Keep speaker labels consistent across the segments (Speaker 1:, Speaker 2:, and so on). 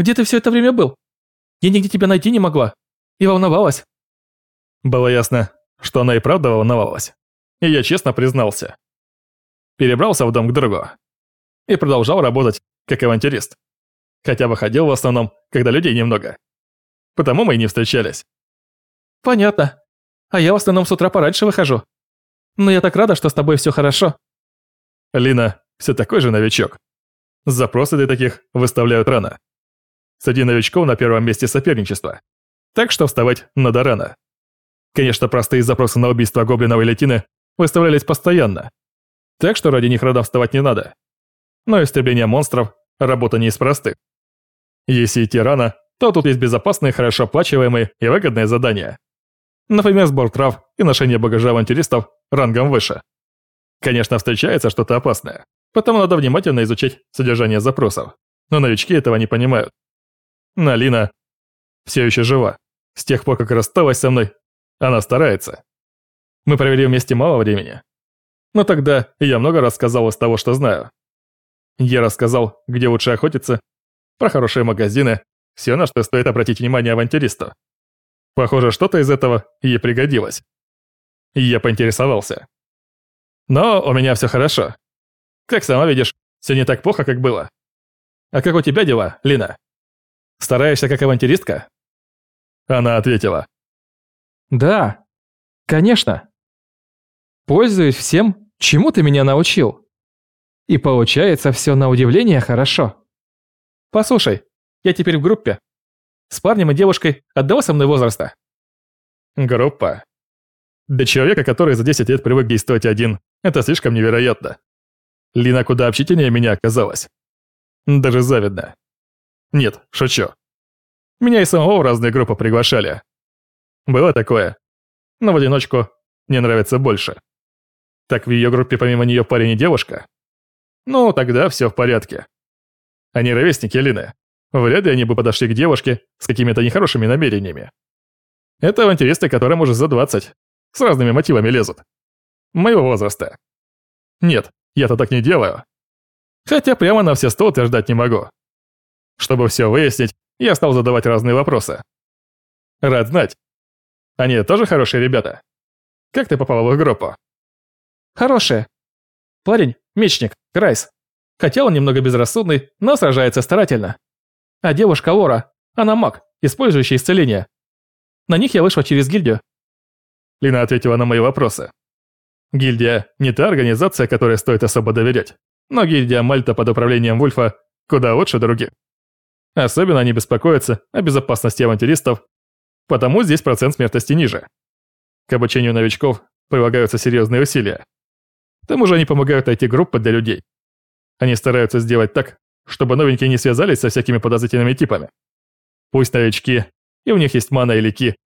Speaker 1: Где ты все это время был? Я нигде тебя найти не могла. И волновалась».
Speaker 2: Было ясно, что она и правда волновалась. И я честно признался. Перебрался в дом к другу. И продолжал работать как авантюрист. Хотя выходил в основном, когда людей немного. Потому мы и не встречались.
Speaker 1: «Понятно. А я в основном с утра пораньше выхожу. Но я так рада, что с тобой все хорошо».
Speaker 2: Лина все такой же новичок. Запросы для таких выставляют рано. Среди новичков на первом месте соперничество. Так что вставать надо рано. Конечно, простые запросы на убийство гоблинов и летины выставлялись постоянно. Так что ради них рано вставать не надо. Но истребление монстров – работа не из простых. Если идти рано, то тут есть безопасные, хорошо оплачиваемые и выгодные задания. Например, сбор трав и ношение багажа авантюристов рангом выше. Конечно, встречается что-то опасное, потому надо внимательно изучать содержание запросов. Но новички этого не понимают. Налина все еще жива. С тех пор, как рассталась со мной, она старается. Мы провели вместе мало времени. Но тогда я много рассказал из того, что знаю. Я рассказал, где лучше охотиться, про хорошие магазины, все, на что стоит обратить внимание авантюристу. Похоже, что-то из этого ей пригодилось. Я поинтересовался. Но у меня все хорошо. Как сама видишь, все не так плохо, как было. А как у тебя дела, Лина? Стараешься как авантюристка? Она ответила.
Speaker 1: Да, конечно. Пользуюсь всем, чему ты меня научил. И получается все на удивление хорошо. Послушай, я теперь в группе. С парнем и девушкой одного со мной возраста.
Speaker 2: Группа. Для человека, который за 10 лет привык действовать один, это слишком невероятно. Лина куда общительнее меня оказалась. Даже завидно. Нет, шучу. Меня и самого в разные группы приглашали. Было такое. Но в одиночку мне нравится больше. Так в ее группе помимо нее парень и девушка? Ну, тогда все в порядке. Они ровесники Лины. Вряд ли они бы подошли к девушке с какими-то нехорошими намерениями. Это авантюристы, которым уже за 20, с разными мотивами лезут. Моего возраста. Нет, я-то так не делаю. Хотя прямо на все сто утверждать не могу. Чтобы все выяснить, я стал задавать разные вопросы. Рад знать. Они тоже хорошие ребята? Как ты попал в их группу?
Speaker 1: Хорошие. Парень, мечник, Крайс. Хотя он немного безрассудный, но сражается старательно. А девушка Лора, она маг, использующий исцеление. На них я вышла через гильдию.
Speaker 2: Лина ответила на мои вопросы. Гильдия не та организация, которой стоит особо доверять, но гильдия Мальта под управлением Вульфа куда лучше других. Особенно они беспокоятся о безопасности авантюристов, потому здесь процент смертности ниже. К обучению новичков прилагаются серьезные усилия. К тому же они помогают найти группы для людей. Они стараются сделать так, чтобы новенькие не связались со всякими подозрительными типами. Пусть новички, и у них есть мана или ки,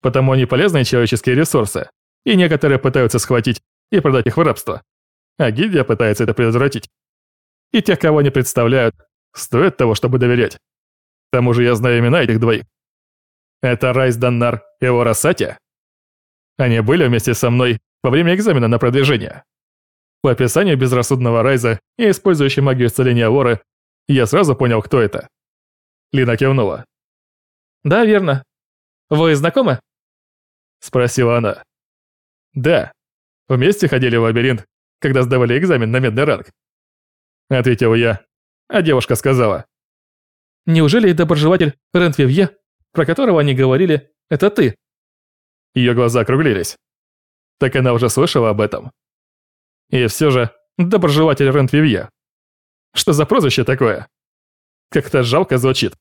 Speaker 2: потому они полезные человеческие ресурсы, и некоторые пытаются схватить и продать их в рабство, а гильдия пытается это предотвратить. И тех, кого они представляют, стоит того, чтобы доверять. К тому же я знаю имена этих двоих. Это Райс Даннар и Ора Сати. Они были вместе со мной во время экзамена на продвижение. По описанию безрассудного Райза и использующей магию исцеления Воры, я сразу понял, кто это. Лина кивнула.
Speaker 1: «Да, верно. Вы знакомы?»
Speaker 2: Спросила она. «Да. Вместе ходили в лабиринт, когда сдавали экзамен на медный ранг». Ответил я, а девушка сказала.
Speaker 1: «Неужели доброжелатель Рент Вивье, про которого они говорили, это ты?»
Speaker 2: Ее глаза округлились. Так она уже слышала об этом. И все же, доброжелатель Рент-Вивье. Что за прозвище такое? Как-то жалко звучит.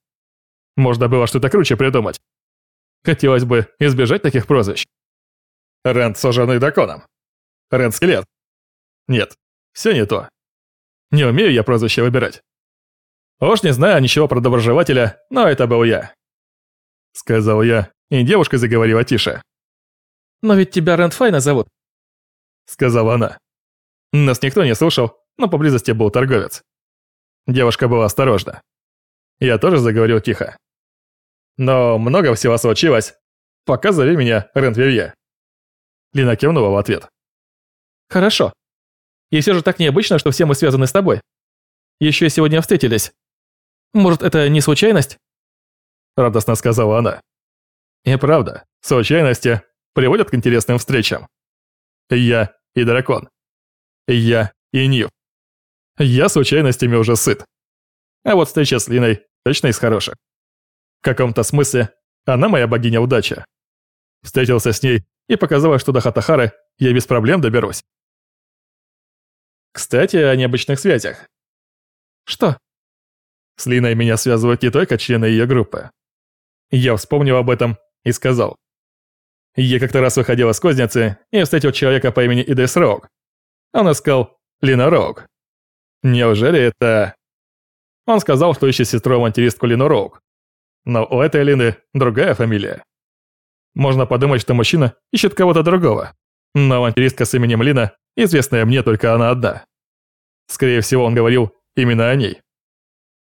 Speaker 2: Можно было что-то круче придумать. Хотелось бы избежать таких прозвищ. Рент сожженный драконом. Рент скелет. Нет, все не то. Не умею я прозвище выбирать. Уж не знаю ничего про доброжелателя, но это был я. Сказал я, и девушка заговорила тише.
Speaker 1: «Но ведь тебя Рент Файна зовут», —
Speaker 2: сказала она. Нас никто не слушал, но поблизости был торговец. Девушка была осторожна. Я тоже заговорил тихо. Но много всего случилось. Пока зови меня Рент Лина кивнула в ответ.
Speaker 1: Хорошо. И все же так необычно, что все мы связаны с тобой. Еще сегодня встретились. Может, это не случайность?
Speaker 2: Радостно сказала она. И правда, случайности приводят к интересным встречам. Я и дракон. Я и Нив. Я случайностями уже сыт. А вот встреча с Линой точно из хороших. В каком-то смысле она моя богиня удачи. Встретился с ней и показала, что до Хатахары я без проблем доберусь. Кстати, о необычных связях.
Speaker 1: Что?
Speaker 2: С Линой меня связывают не только члены ее группы. Я вспомнил об этом и сказал. Я как-то раз выходил из кузницы и встретил человека по имени Идес Роук. Он искал Лина Роук. Неужели это... Он сказал, что ищет сестру-авантюристку Лину Роук. Но у этой Лины другая фамилия. Можно подумать, что мужчина ищет кого-то другого. Но авантюристка с именем Лина, известная мне только она одна. Скорее всего, он говорил именно о ней.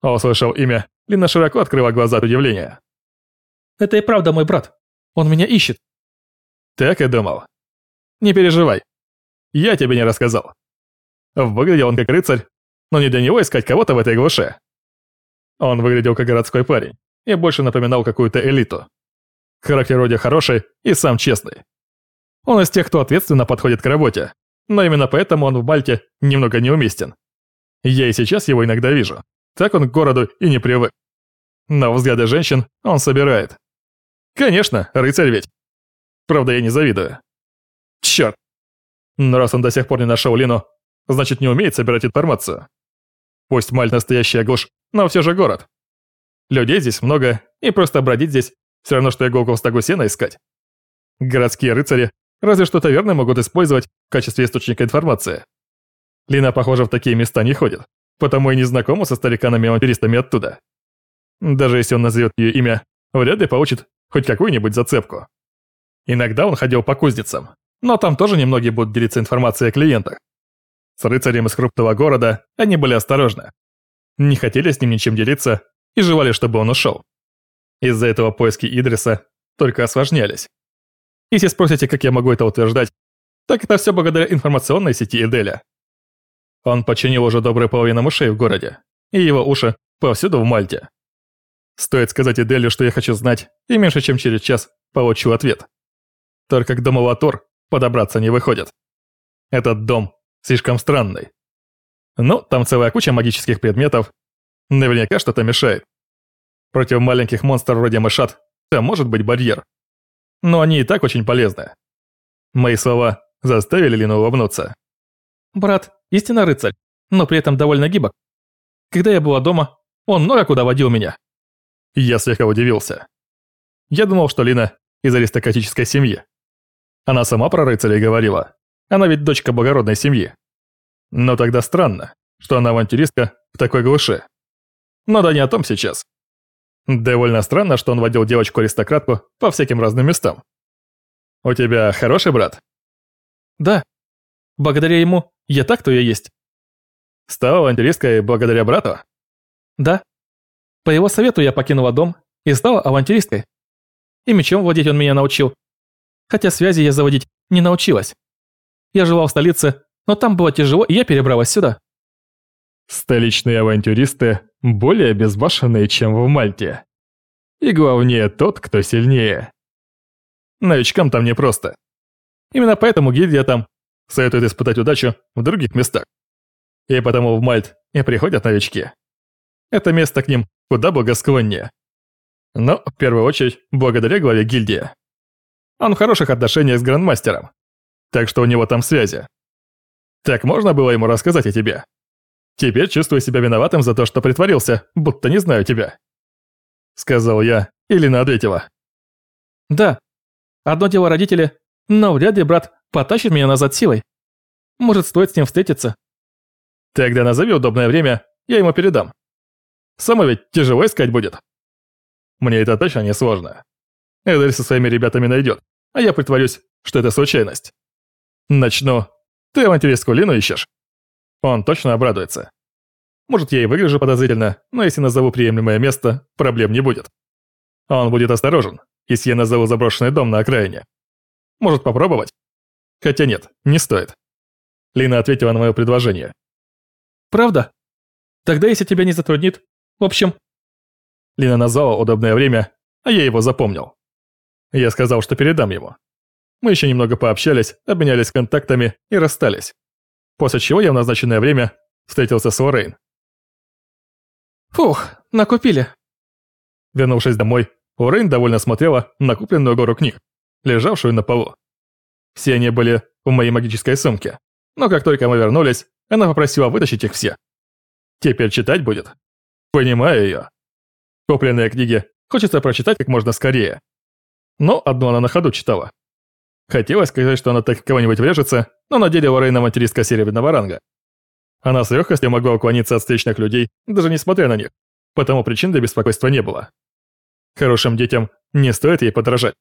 Speaker 2: А услышав имя, Лина широко открыла глаза от удивления.
Speaker 1: «Это и правда мой брат. Он меня ищет».
Speaker 2: Так и думал. Не переживай. Я тебе не рассказал. Выглядел он как рыцарь, но не для него искать кого-то в этой глуше. Он выглядел как городской парень и больше напоминал какую-то элиту. Характер вроде хороший и сам честный. Он из тех, кто ответственно подходит к работе, но именно поэтому он в Бальте немного неуместен. Я и сейчас его иногда вижу. Так он к городу и не привык. Но взгляды женщин он собирает. Конечно, рыцарь ведь. Правда, я не завидую. Чёрт. Но раз он до сих пор не нашел Лину, значит не умеет собирать информацию. Пусть Мальт настоящая глушь, но все же город. Людей здесь много, и просто бродить здесь все равно, что иголку в стогу сена искать. Городские рыцари разве что таверны могут использовать в качестве источника информации. Лина, похоже, в такие места не ходит, потому и не знакома со стариканами-авантюристами оттуда. Даже если он назовет ее имя, вряд ли получит хоть какую-нибудь зацепку. Иногда он ходил по кузницам, но там тоже немногие будут делиться информацией о клиентах. С рыцарем из крупного города они были осторожны. Не хотели с ним ничем делиться и желали, чтобы он ушел. Из-за этого поиски Идриса только осложнялись. Если спросите, как я могу это утверждать, так это все благодаря информационной сети Эделя. Он починил уже добрую половину мышей в городе, и его уши повсюду в Мальте. Стоит сказать Эделю, что я хочу знать, и меньше чем через час получу ответ. Только к дому Латур подобраться не выходит. Этот дом слишком странный. Ну, там целая куча магических предметов. Наверняка что-то мешает. Против маленьких монстров вроде мышат там может быть барьер. Но они и так очень полезны. Мои слова заставили Лину улыбнуться.
Speaker 1: «Брат, истинно рыцарь, но при этом довольно гибок. Когда я была дома, он много куда водил меня».
Speaker 2: Я слегка удивился. Я думал, что Лина из аристократической семьи. Она сама про рыцарей говорила. Она ведь дочка благородной семьи. Но тогда странно, что она авантюристка в такой глуши. Но да не о том сейчас. Довольно странно, что он водил девочку-аристократку по всяким разным местам. У тебя хороший брат?
Speaker 1: Да. Благодаря ему я так, кто я есть.
Speaker 2: Стала авантюристкой благодаря брату?
Speaker 1: Да. По его совету я покинула дом и стала авантюристкой. И мечом владеть он меня научил. Хотя связи я заводить не научилась. Я жила в столице, но там было тяжело, и я перебралась сюда.
Speaker 2: Столичные авантюристы более безбашенные, чем в Мальте. И главнее тот, кто сильнее. Новичкам там непросто. Именно поэтому гильдия там советует испытать удачу в других местах. И потому в Мальт и приходят новички. Это место к ним куда благосклоннее. Но, в первую очередь, благодаря главе гильдии. Он в хороших отношениях с грандмастером. Так что у него там связи. Так можно было ему рассказать о тебе? Теперь чувствую себя виноватым за то, что притворился, будто не знаю тебя. Сказал я, и Лина ответила.
Speaker 1: Да, одно дело родители, но вряд ли брат потащит меня назад силой. Может, стоит с ним встретиться.
Speaker 2: Тогда назови удобное время, я ему передам. Само ведь тяжело искать будет. Мне это точно не сложно. Эдель со своими ребятами найдет, а я притворюсь, что это случайность. Начну. Ты авантюристку Лину ищешь? Он точно обрадуется. Может, я и выгляжу подозрительно, но если назову приемлемое место, проблем не будет. Он будет осторожен, если я назову заброшенный дом на окраине. Может попробовать? Хотя нет, не стоит. Лина ответила на мое предложение.
Speaker 1: Правда? Тогда, если тебя не затруднит... В общем,
Speaker 2: Лина назвала удобное время, а я его запомнил. Я сказал, что передам ему. Мы еще немного пообщались, обменялись контактами и расстались. После чего я в назначенное время встретился с Лоррейн.
Speaker 1: Фух, накупили.
Speaker 2: Вернувшись домой, Лоррейн довольно смотрела на купленную гору книг, лежавшую на полу. Все они были в моей магической сумке, но как только мы вернулись, она попросила вытащить их все. Теперь читать будет. Понимаю ее. Купленные книги хочется прочитать как можно скорее. Но одну она на ходу читала. Хотелось сказать, что она так кого-нибудь врежется, но на деле Лорейна материстка серебряного ранга. Она с легкостью могла уклониться от встречных людей, даже несмотря на них, потому причин для беспокойства не было. Хорошим детям не стоит ей подражать.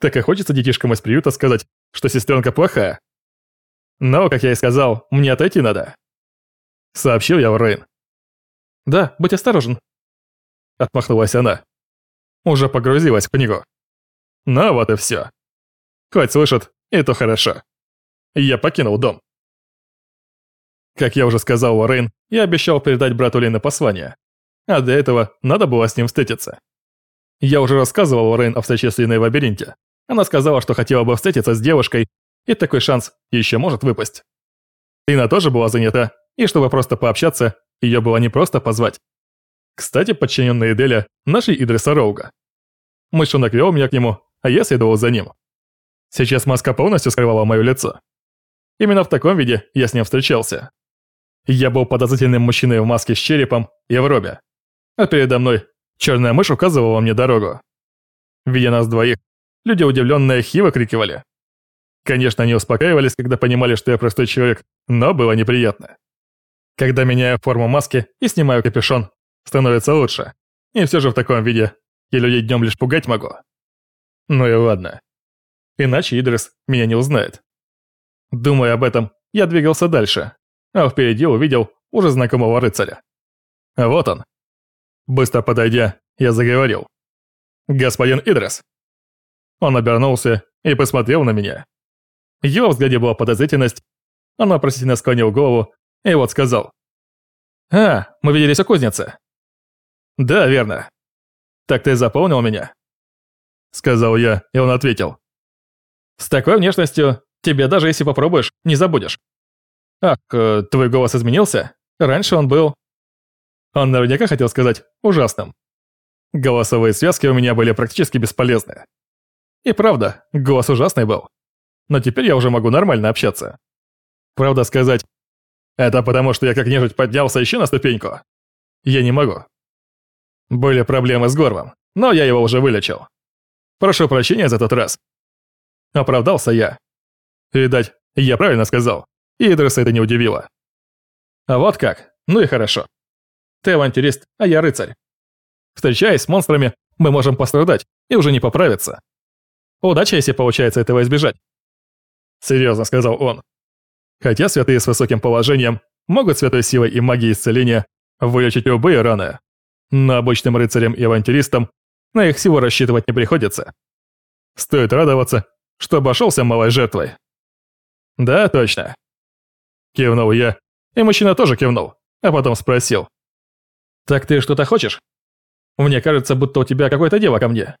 Speaker 2: Так и хочется детишкам из приюта сказать, что сестренка плохая. Но, как я и сказал, мне отойти надо. Сообщил я Лорейн.
Speaker 1: Да, будь осторожен.
Speaker 2: Отмахнулась она. Уже погрузилась в книгу. Ну вот и все. Хоть слышат, и то хорошо. Я покинул дом. Как я уже сказал Лорейн, я обещал передать брату Лены послание. А для этого надо было с ним встретиться. Я уже рассказывал Лорейн о встрече с Линой в лабиринте. Она сказала, что хотела бы встретиться с девушкой, и такой шанс еще может выпасть. Лина тоже была занята, и чтобы просто пообщаться, ее было не просто позвать. Кстати, подчиненные Деля нашли Идриса Роуга. Мышонок вел меня к нему, а я следовал за ним. Сейчас маска полностью скрывала мое лицо. Именно в таком виде я с ним встречался. Я был подозрительным мужчиной в маске с черепом и в робе. А передо мной черная мышь указывала мне дорогу. Видя нас двоих, люди удивленные хи выкрикивали. Конечно, они успокаивались, когда понимали, что я простой человек, но было неприятно. Когда меняю форму маски и снимаю капюшон, становится лучше. И все же в таком виде я людей днем лишь пугать могу. Ну и ладно. Иначе Идрис меня не узнает. Думая об этом, я двигался дальше, а впереди увидел уже знакомого рыцаря. Вот он. Быстро подойдя, я заговорил. «Господин Идрис». Он обернулся и посмотрел на меня. В его взгляде была подозрительность, он вопросительно склонил голову и вот сказал. «А, мы виделись у кузницы». «Да, верно. Так ты запомнил меня?» Сказал я, и он ответил. «С такой внешностью тебе даже если попробуешь, не забудешь». «Ах, э, твой голос изменился? Раньше он был...» Он наверняка хотел сказать «ужасным». Голосовые связки у меня были практически бесполезны. И правда, голос ужасный был. Но теперь я уже могу нормально общаться. Правда сказать, это потому, что я как нежить поднялся еще на ступеньку? Я не могу. Были проблемы с горлом, но я его уже вылечил. Прошу прощения за тот раз. Оправдался я. Видать, я правильно сказал, и Идриса это не удивило. А вот как, ну и хорошо. Ты авантюрист, а я рыцарь. Встречаясь с монстрами, мы можем пострадать и уже не поправиться. Удача, если получается этого избежать. Серьезно сказал он. Хотя святые с высоким положением могут святой силой и магией исцеления вылечить любые раны, но обычным рыцарям и авантюристам на их силу рассчитывать не приходится. Стоит радоваться, что обошелся малой жертвой. Да, точно. Кивнул я, и мужчина тоже кивнул, а потом спросил. «Так ты что-то хочешь? Мне кажется, будто у тебя какое-то дело ко мне».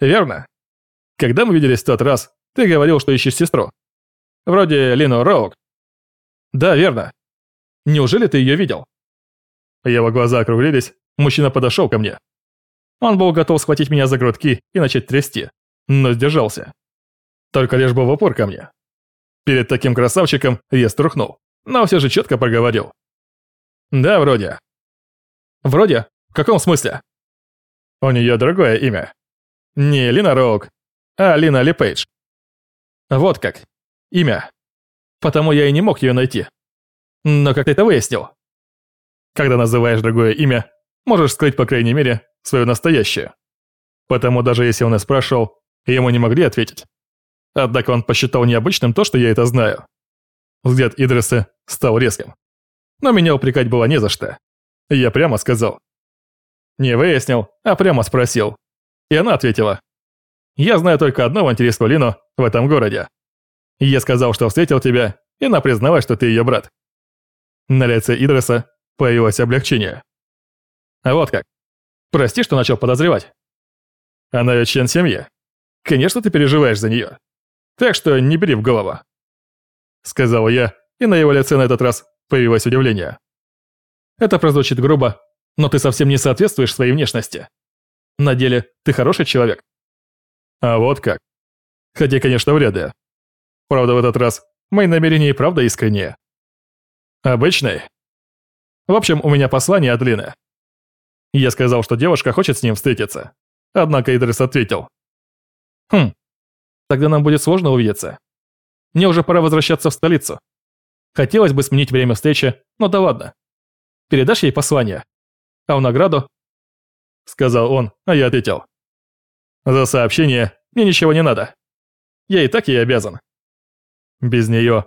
Speaker 2: «Верно. Когда мы виделись в тот раз, ты говорил, что ищешь сестру. Вроде Лину Роук. Да, верно. Неужели ты ее видел? Его глаза округлились, мужчина подошел ко мне. Он был готов схватить меня за грудки и начать трясти, но сдержался. Только лишь был в упор ко мне. Перед таким красавчиком я струхнул, но все же четко проговорил. Да, вроде. Вроде? В каком смысле? У нее другое имя. Не Лина Роук, а Лина Ли Пейдж. Вот как. Имя. Потому я и не мог ее найти. Но как ты это выяснил? Когда называешь другое имя, можешь скрыть, по крайней мере, свое настоящее. Потому даже если он и спрашивал, ему не могли ответить. Однако он посчитал необычным то, что я это знаю. Взгляд Идриса стал резким. Но меня упрекать было не за что. Я прямо сказал. Не выяснил, а прямо спросил. И она ответила. Я знаю только одну авантюристку Лину в этом городе. Я сказал, что встретил тебя, и она призналась, что ты ее брат. На лице Идриса появилось облегчение. А вот как. Прости, что начал подозревать. Она ведь член семьи. Конечно, ты переживаешь за нее. Так что не бери в голову. Сказал я, и на его лице на этот раз появилось удивление. Это прозвучит грубо, но ты совсем не соответствуешь своей внешности. На деле ты хороший человек. А вот как. Хотя, конечно, вряд ли. Правда, в этот раз мои намерения и правда искренние. Обычный. В общем, у меня послание от Лины. Я сказал, что девушка хочет с ним встретиться. Однако Идрис ответил. Хм, тогда нам будет сложно увидеться. Мне уже пора возвращаться в столицу. Хотелось бы сменить время встречи, но да ладно. Передашь ей послание? А в награду? Сказал он, а я ответил. За сообщение мне ничего не надо. Я и так ей обязан. Без нее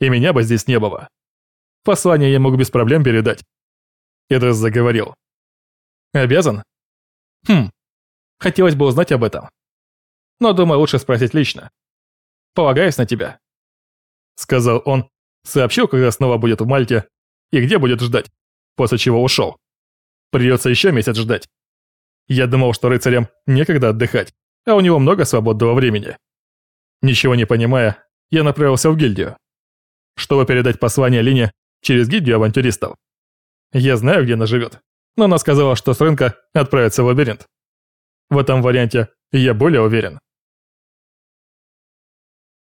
Speaker 2: и меня бы здесь не было. Послание я мог без проблем передать. Эдрес заговорил. Обязан? Хм, хотелось бы узнать об этом. Но думаю, лучше спросить лично. Полагаюсь на тебя. Сказал он, сообщил, когда снова будет в Мальте и где будет ждать, после чего ушел. Придется еще месяц ждать. Я думал, что рыцарям некогда отдыхать, а у него много свободного времени. Ничего не понимая, я направился в гильдию, чтобы передать послание Лине через гильдию авантюристов. Я знаю, где она живет, но она сказала, что с рынка отправится в лабиринт. В этом варианте я более уверен.